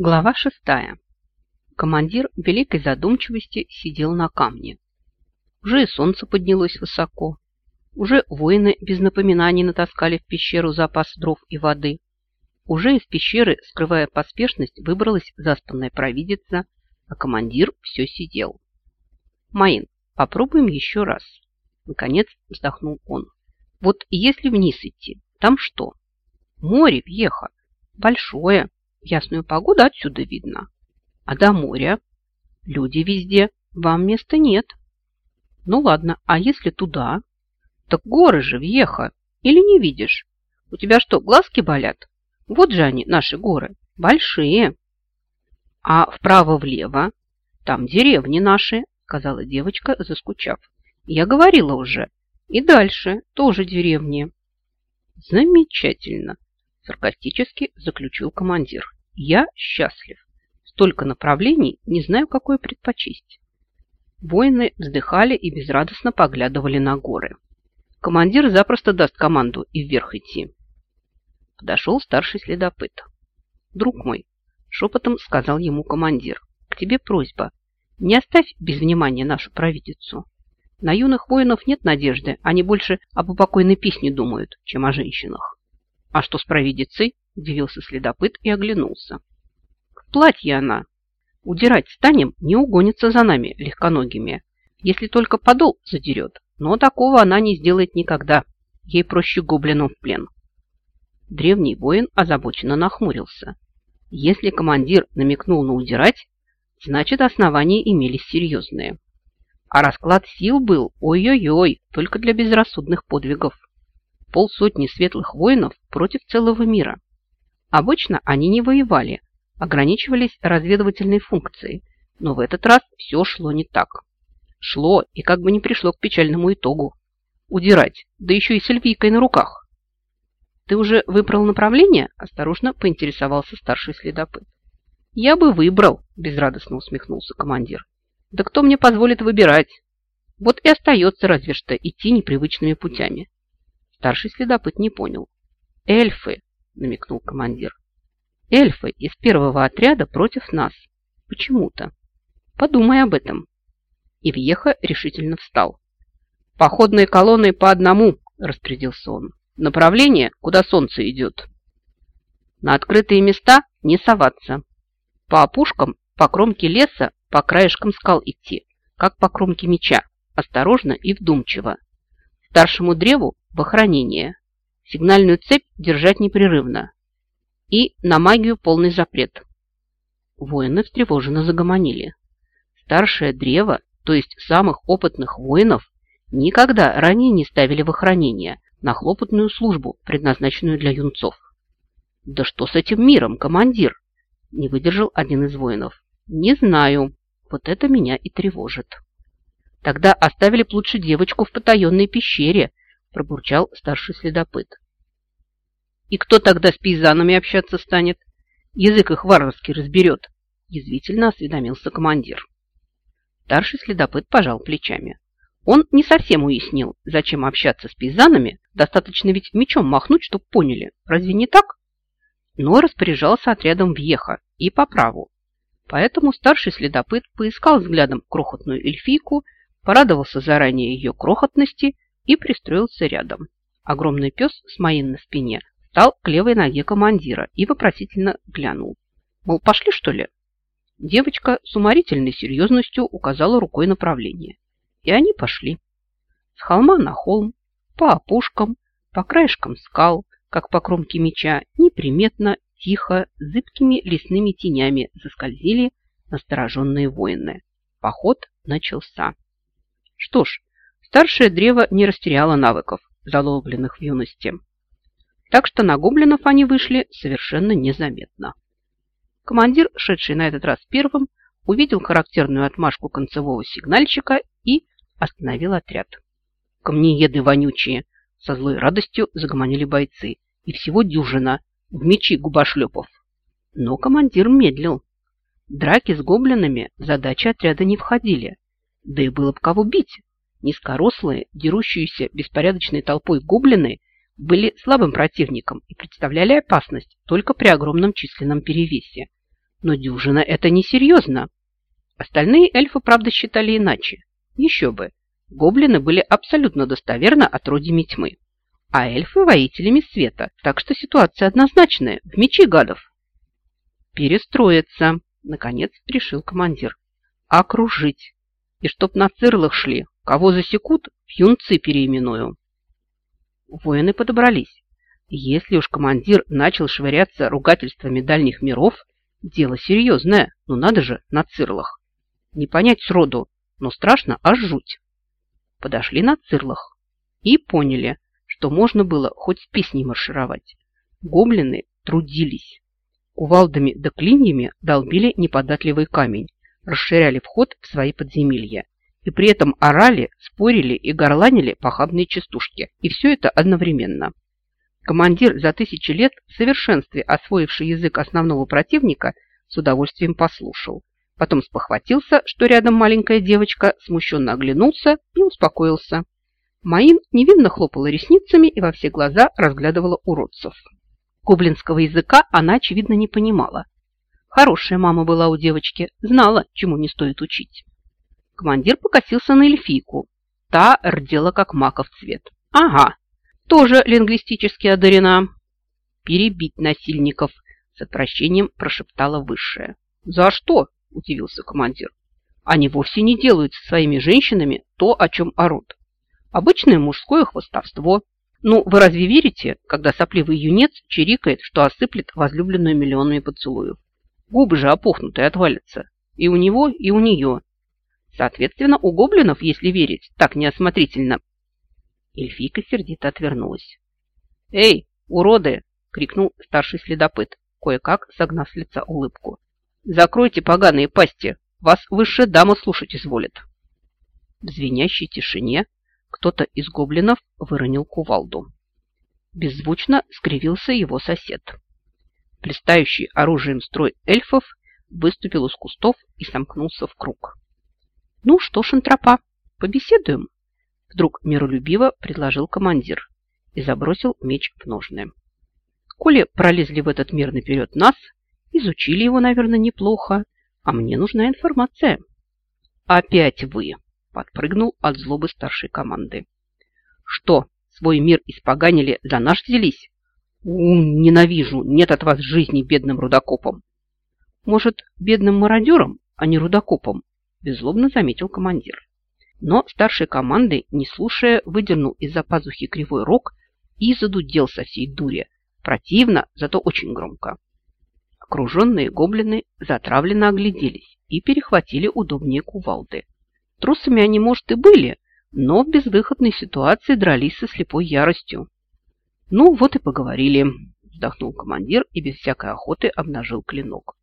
Глава шестая. Командир великой задумчивости сидел на камне. Уже и солнце поднялось высоко. Уже воины без напоминаний натаскали в пещеру запас дров и воды. Уже из пещеры, скрывая поспешность, выбралась заспанная провидица, а командир все сидел. «Маин, попробуем еще раз». Наконец вздохнул он. «Вот если вниз идти, там что?» «Море, Вьеха. Большое, ясную погоду отсюда видно. А до моря? Люди везде, вам места нет. Ну ладно, а если туда? Так горы же, въеха. Или не видишь? У тебя что, глазки болят? Вот же они, наши горы, большие. А вправо-влево? Там деревни наши, сказала девочка, заскучав. Я говорила уже. И дальше тоже деревни. Замечательно, саркастически заключил командир. Я счастлив. Столько направлений, не знаю, какое предпочесть. Воины вздыхали и безрадостно поглядывали на горы. Командир запросто даст команду и вверх идти. Подошел старший следопыт. «Друг мой», – шепотом сказал ему командир, – «к тебе просьба. Не оставь без внимания нашу провидицу. На юных воинов нет надежды, они больше об упокойной песне думают, чем о женщинах». «А что с провидицей?» – удивился следопыт и оглянулся. «В платье она. Удирать станем, не угонится за нами легконогими, если только подол задерет. Но такого она не сделает никогда. Ей проще гоблину в плен». Древний воин озабоченно нахмурился. Если командир намекнул на удирать, значит, основания имелись серьезные. А расклад сил был ой-ой-ой, только для безрассудных подвигов полсотни светлых воинов против целого мира. Обычно они не воевали, ограничивались разведывательной функцией, но в этот раз все шло не так. Шло и как бы не пришло к печальному итогу. Удирать, да еще и с эльфийкой на руках. «Ты уже выбрал направление?» – осторожно поинтересовался старший следопыт. «Я бы выбрал», – безрадостно усмехнулся командир. «Да кто мне позволит выбирать? Вот и остается разве что идти непривычными путями. Старший следопыт не понял. «Эльфы!» – намекнул командир. «Эльфы из первого отряда против нас. Почему-то. Подумай об этом». И Вьеха решительно встал. «Походные колонны по одному!» – распорядился он. «Направление, куда солнце идет. На открытые места не соваться. По опушкам, по кромке леса, по краешкам скал идти, как по кромке меча, осторожно и вдумчиво. Старшему древу в охранение. Сигнальную цепь держать непрерывно. И на магию полный запрет. Воины встревоженно загомонили. Старшее древо, то есть самых опытных воинов, никогда ранее не ставили в охранение на хлопотную службу, предназначенную для юнцов. «Да что с этим миром, командир?» – не выдержал один из воинов. «Не знаю. Вот это меня и тревожит». Тогда оставили б лучше девочку в потаенной пещере, пробурчал старший следопыт. И кто тогда с пейзанами общаться станет? Язык их варварский разберет, язвительно осведомился командир. Старший следопыт пожал плечами. Он не совсем уяснил, зачем общаться с пейзанами, достаточно ведь мечом махнуть, чтоб поняли. Разве не так? Но распоряжался отрядом въеха и по праву. Поэтому старший следопыт поискал взглядом крохотную эльфийку, порадовался заранее ее крохотности и пристроился рядом. Огромный пес с моим на спине стал к левой ноге командира и вопросительно глянул. Мол, пошли что ли? Девочка с уморительной серьезностью указала рукой направление. И они пошли. С холма на холм, по опушкам, по краешкам скал, как по кромке меча, неприметно, тихо, зыбкими лесными тенями заскользили настороженные воины. Поход начался. Что ж, старшее древо не растеряло навыков, заловленных в юности. Так что на гоблинов они вышли совершенно незаметно. Командир, шедший на этот раз первым, увидел характерную отмашку концевого сигнальщика и остановил отряд. «Камнееды вонючие!» Со злой радостью загомонили бойцы. И всего дюжина, в мечи губошлепов. Но командир медлил. Драки с гоблинами задачи отряда не входили. Да и было бы кого бить. Низкорослые, дерущиеся беспорядочной толпой гоблины были слабым противником и представляли опасность только при огромном численном перевесе. Но дюжина – это несерьезно. Остальные эльфы, правда, считали иначе. Еще бы. Гоблины были абсолютно достоверно отродьями тьмы. А эльфы – воителями света. Так что ситуация однозначная. В мечи гадов. Перестроиться, наконец решил командир. Окружить. И чтоб на цирлах шли. Кого засекут, в юнцы переименую. Воины подобрались. Если уж командир начал швыряться ругательствами дальних миров, дело серьезное, но надо же на цирлах. Не понять сроду, но страшно аж жуть. Подошли на цирлах и поняли, что можно было хоть с песней маршировать. Гоблины трудились. Кувалдами да клиньями долбили неподатливый камень, расширяли вход в свои подземелья. И при этом орали, спорили и горланили похабные частушки. И все это одновременно. Командир за тысячи лет в совершенстве освоивший язык основного противника с удовольствием послушал. Потом спохватился, что рядом маленькая девочка, смущенно оглянулся и успокоился. Маин невинно хлопала ресницами и во все глаза разглядывала уродцев. Гоблинского языка она, очевидно, не понимала. Хорошая мама была у девочки, знала, чему не стоит учить. Командир покосился на эльфийку. Та рдела, как маков цвет. Ага, тоже лингвистически одарена. Перебить насильников, с отвращением прошептала высшая. За что? Удивился командир. Они вовсе не делают со своими женщинами то, о чем орут. Обычное мужское хвостовство. Ну, вы разве верите, когда сопливый юнец чирикает, что осыплет возлюбленную миллионами поцелуев? Губы же опухнутые отвалятся. И у него, и у нее. Соответственно, у гоблинов, если верить, так неосмотрительно, Эльфийка сердито отвернулась. «Эй, уроды!» — крикнул старший следопыт, кое-как согнав с лица улыбку. «Закройте поганые пасти! Вас высшая дама слушать изволит!» В звенящей тишине кто-то из гоблинов выронил кувалду. Беззвучно скривился его сосед. Блистающий оружием строй эльфов выступил из кустов и сомкнулся в круг. «Ну что ж, антропа, побеседуем?» Вдруг миролюбиво предложил командир и забросил меч в ножны. Коли пролезли в этот мир наперед нас, изучили его, наверное, неплохо, а мне нужна информация. Опять вы, подпрыгнул от злобы старшей команды. Что, свой мир испоганили, за наш взялись? У, ненавижу, нет от вас жизни бедным рудокопом. Может, бедным мародером, а не рудокопом, беззлобно заметил командир. Но старший команды, не слушая, выдернул из-за пазухи кривой рог и задудел со всей дури. Противно, зато очень громко. Окруженные гоблины затравленно огляделись и перехватили удобнее кувалды. Трусами они, может, и были, но в безвыходной ситуации дрались со слепой яростью. «Ну, вот и поговорили», – вздохнул командир и без всякой охоты обнажил клинок.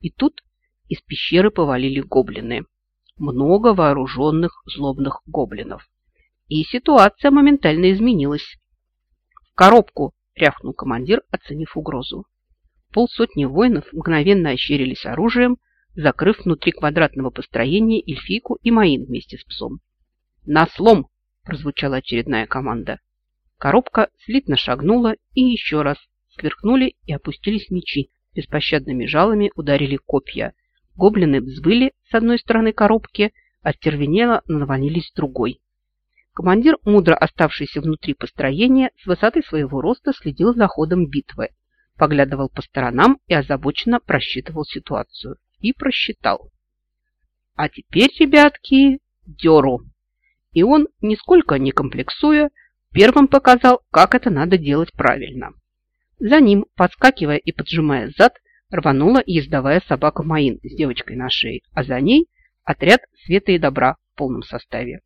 И тут из пещеры повалили гоблины много вооруженных злобных гоблинов. И ситуация моментально изменилась. «В коробку!» – рявкнул командир, оценив угрозу. Полсотни воинов мгновенно ощерились оружием, закрыв внутри квадратного построения эльфийку и Маин вместе с псом. «На слом!» – прозвучала очередная команда. Коробка слитно шагнула и еще раз сверкнули и опустились мечи. Беспощадными жалами ударили копья, Гоблины взвыли с одной стороны коробки, оттервенело навалились с другой. Командир, мудро оставшийся внутри построения, с высоты своего роста следил за ходом битвы, поглядывал по сторонам и озабоченно просчитывал ситуацию. И просчитал. А теперь, ребятки, дёру. И он, нисколько не комплексуя, первым показал, как это надо делать правильно. За ним, подскакивая и поджимая зад, рванула ездовая собака Маин с девочкой на шее, а за ней отряд света и добра в полном составе.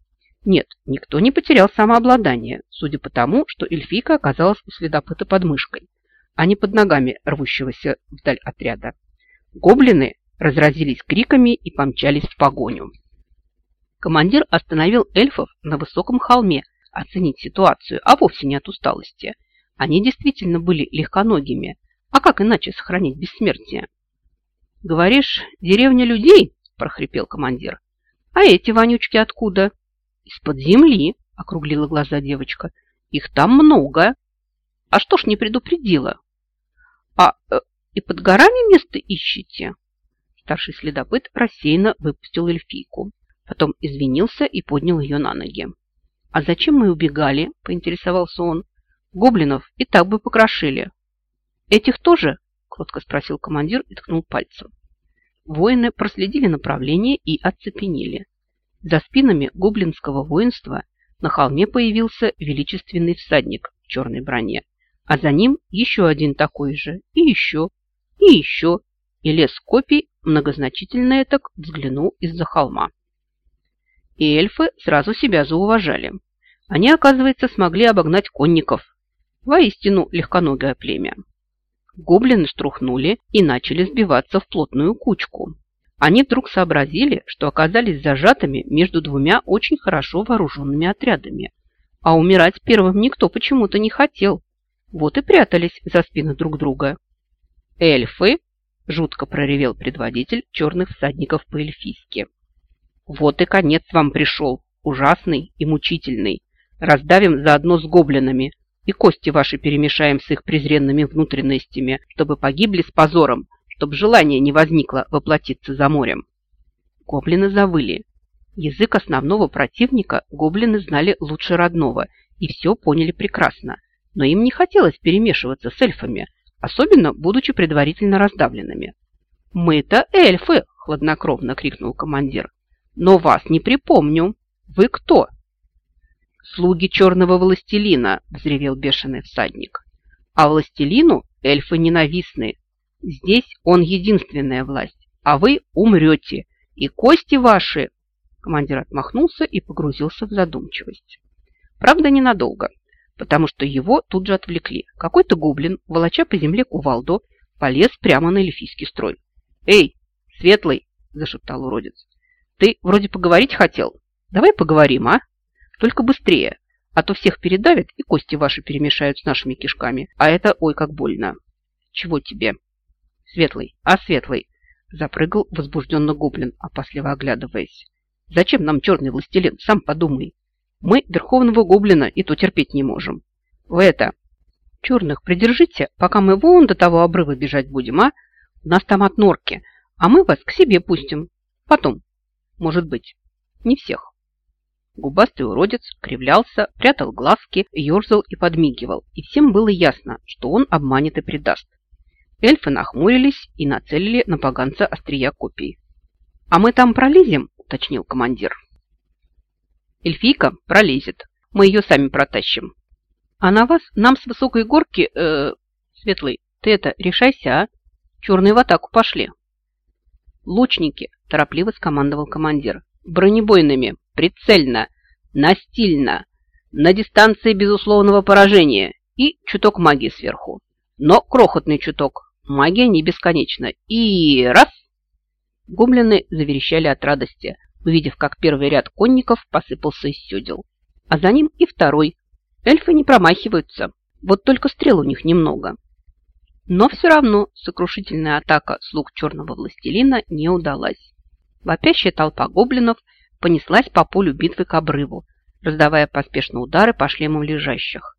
Нет, никто не потерял самообладание, судя по тому, что эльфийка оказалась у следопыта под мышкой, а не под ногами рвущегося вдаль отряда. Гоблины разразились криками и помчались в погоню. Командир остановил эльфов на высоком холме оценить ситуацию, а вовсе не от усталости. Они действительно были легконогими, а как иначе сохранить бессмертие? Говоришь, деревня людей? прохрипел командир. А эти вонючки откуда? Из-под земли, округлила глаза девочка. Их там много. А что ж не предупредила? А э, и под горами место ищете? Старший следопыт рассеянно выпустил эльфийку. Потом извинился и поднял ее на ноги. «А зачем мы убегали?» – поинтересовался он. «Гоблинов и так бы покрошили». «Этих тоже?» – кротко спросил командир и ткнул пальцем. Воины проследили направление и оцепенели. За спинами гоблинского воинства на холме появился величественный всадник в черной броне, а за ним еще один такой же, и еще, и еще, и лес копий многозначительно так взглянул из-за холма. И эльфы сразу себя зауважали. Они, оказывается, смогли обогнать конников. Воистину легконогое племя. Гоблины струхнули и начали сбиваться в плотную кучку. Они вдруг сообразили, что оказались зажатыми между двумя очень хорошо вооруженными отрядами. А умирать первым никто почему-то не хотел. Вот и прятались за спины друг друга. «Эльфы!» – жутко проревел предводитель черных всадников по-эльфийски. «Вот и конец вам пришел, ужасный и мучительный. Раздавим заодно с гоблинами, и кости ваши перемешаем с их презренными внутренностями, чтобы погибли с позором, чтобы желание не возникло воплотиться за морем. Гоблины завыли. Язык основного противника гоблины знали лучше родного и все поняли прекрасно, но им не хотелось перемешиваться с эльфами, особенно будучи предварительно раздавленными. «Мы-то эльфы!» – хладнокровно крикнул командир. «Но вас не припомню. Вы кто?» «Слуги черного властелина!» – взревел бешеный всадник. «А властелину эльфы ненавистны. Здесь он единственная власть, а вы умрете, и кости ваши...» Командир отмахнулся и погрузился в задумчивость. Правда, ненадолго, потому что его тут же отвлекли. Какой-то гоблин, волоча по земле кувалду, полез прямо на эльфийский строй. «Эй, светлый!» – зашептал уродец. «Ты вроде поговорить хотел? Давай поговорим, а?» Только быстрее, а то всех передавят и кости ваши перемешают с нашими кишками. А это ой как больно. Чего тебе? Светлый, а светлый? Запрыгал возбужденно гоблин, опасливо оглядываясь. Зачем нам черный властелин? Сам подумай. Мы верховного гоблина и то терпеть не можем. Вы это, черных придержите, пока мы вон до того обрыва бежать будем, а? У нас там от норки, а мы вас к себе пустим. Потом, может быть, не всех. Губастый уродец кривлялся, прятал глазки, ерзал и подмигивал, и всем было ясно, что он обманет и предаст. Эльфы нахмурились и нацелили на поганца острия копий. «А мы там пролезем?» – уточнил командир. «Эльфийка пролезет. Мы ее сами протащим. А на вас нам с высокой горки... Э, Светлый, ты это, решайся, а? Черные в атаку пошли». «Лучники!» – торопливо скомандовал командир. «Бронебойными! Прицельно, настильно, на дистанции безусловного поражения и чуток магии сверху. Но крохотный чуток. Магия не бесконечна. И раз! Гумлены заверещали от радости, увидев, как первый ряд конников посыпался из сёдел. А за ним и второй. Эльфы не промахиваются, вот только стрел у них немного. Но все равно сокрушительная атака слуг черного властелина не удалась. Вопящая толпа гоблинов – понеслась по полю битвы к обрыву, раздавая поспешно удары по шлемам лежащих.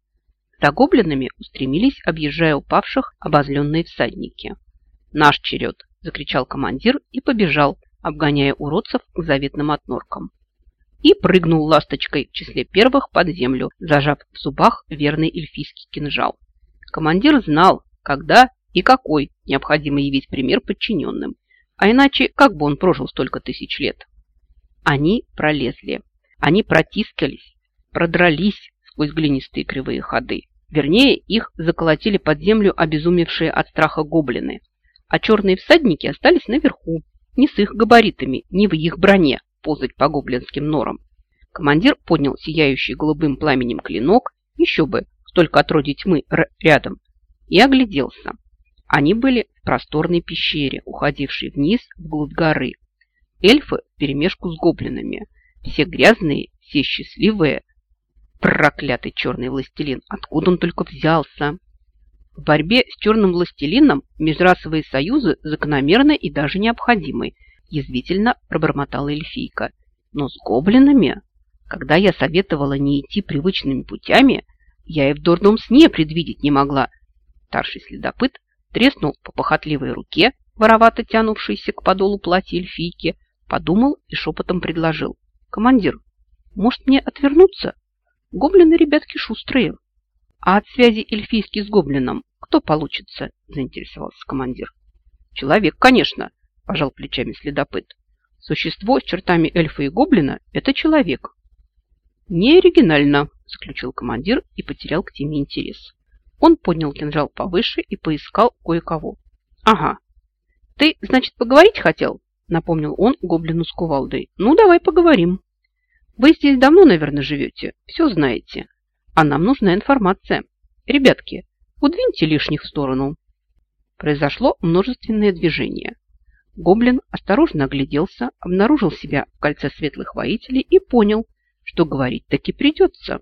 За гоблинами устремились, объезжая упавших, обозленные всадники. «Наш черед!» – закричал командир и побежал, обгоняя уродцев к заветным отноркам. И прыгнул ласточкой в числе первых под землю, зажав в зубах верный эльфийский кинжал. Командир знал, когда и какой необходимо явить пример подчиненным, а иначе как бы он прожил столько тысяч лет. Они пролезли. Они протискались, продрались сквозь глинистые кривые ходы. Вернее, их заколотили под землю обезумевшие от страха гоблины. А черные всадники остались наверху, не с их габаритами, не в их броне ползать по гоблинским норам. Командир поднял сияющий голубым пламенем клинок, еще бы, столько отродий тьмы рядом, и огляделся. Они были в просторной пещере, уходившей вниз вглубь горы, эльфы вперемешку с гоблинами. Все грязные, все счастливые. Проклятый черный властелин, откуда он только взялся? В борьбе с черным властелином межрасовые союзы закономерны и даже необходимы, язвительно пробормотала эльфийка. Но с гоблинами, когда я советовала не идти привычными путями, я и в дурном сне предвидеть не могла. Старший следопыт треснул по похотливой руке, воровато тянувшийся к подолу платья эльфийки, подумал и шепотом предложил. «Командир, может мне отвернуться? Гоблины, ребятки, шустрые». «А от связи эльфийский с гоблином кто получится?» – заинтересовался командир. «Человек, конечно», – пожал плечами следопыт. «Существо с чертами эльфа и гоблина – это человек». «Не оригинально», – заключил командир и потерял к теме интерес. Он поднял кинжал повыше и поискал кое-кого. «Ага. Ты, значит, поговорить хотел?» – напомнил он гоблину с кувалдой. «Ну, давай поговорим. Вы здесь давно, наверное, живете, все знаете. А нам нужна информация. Ребятки, удвиньте лишних в сторону». Произошло множественное движение. Гоблин осторожно огляделся, обнаружил себя в кольце светлых воителей и понял, что говорить таки придется.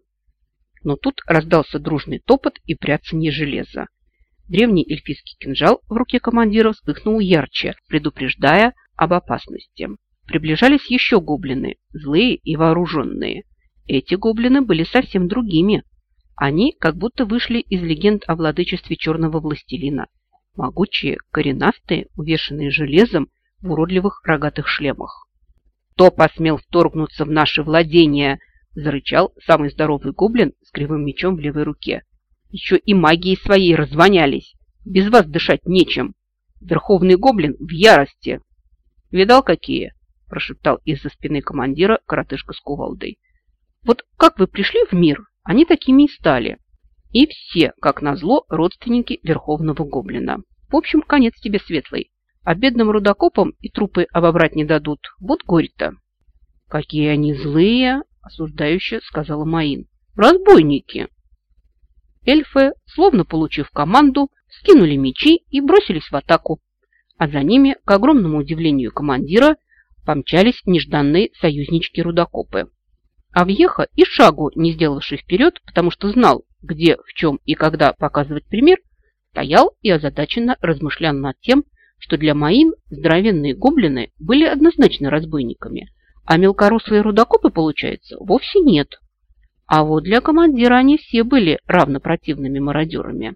Но тут раздался дружный топот и пряцанье железа. Древний эльфийский кинжал в руке командира вспыхнул ярче, предупреждая об опасности. Приближались еще гоблины, злые и вооруженные. Эти гоблины были совсем другими. Они как будто вышли из легенд о владычестве черного властелина. Могучие, коренастые, увешанные железом в уродливых рогатых шлемах. «Кто посмел вторгнуться в наши владения?» – зарычал самый здоровый гоблин с кривым мечом в левой руке. Еще и магией своей развонялись. Без вас дышать нечем. Верховный гоблин в ярости. Видал, какие? Прошептал из-за спины командира коротышка с кувалдой. Вот как вы пришли в мир, они такими и стали. И все, как назло, родственники Верховного Гоблина. В общем, конец тебе светлый. А бедным рудокопам и трупы обобрать не дадут. Вот горе-то. Какие они злые, осуждающе сказала Маин. Разбойники. Эльфы, словно получив команду, скинули мечи и бросились в атаку. А за ними, к огромному удивлению командира, помчались нежданные союзнички-рудокопы. А въеха и шагу не сделавший вперед, потому что знал, где, в чем и когда показывать пример, стоял и озадаченно размышлял над тем, что для Маин здоровенные гоблины были однозначно разбойниками, а мелкорослые рудокопы, получается, вовсе нет. А вот для командира они все были равно противными мародерами.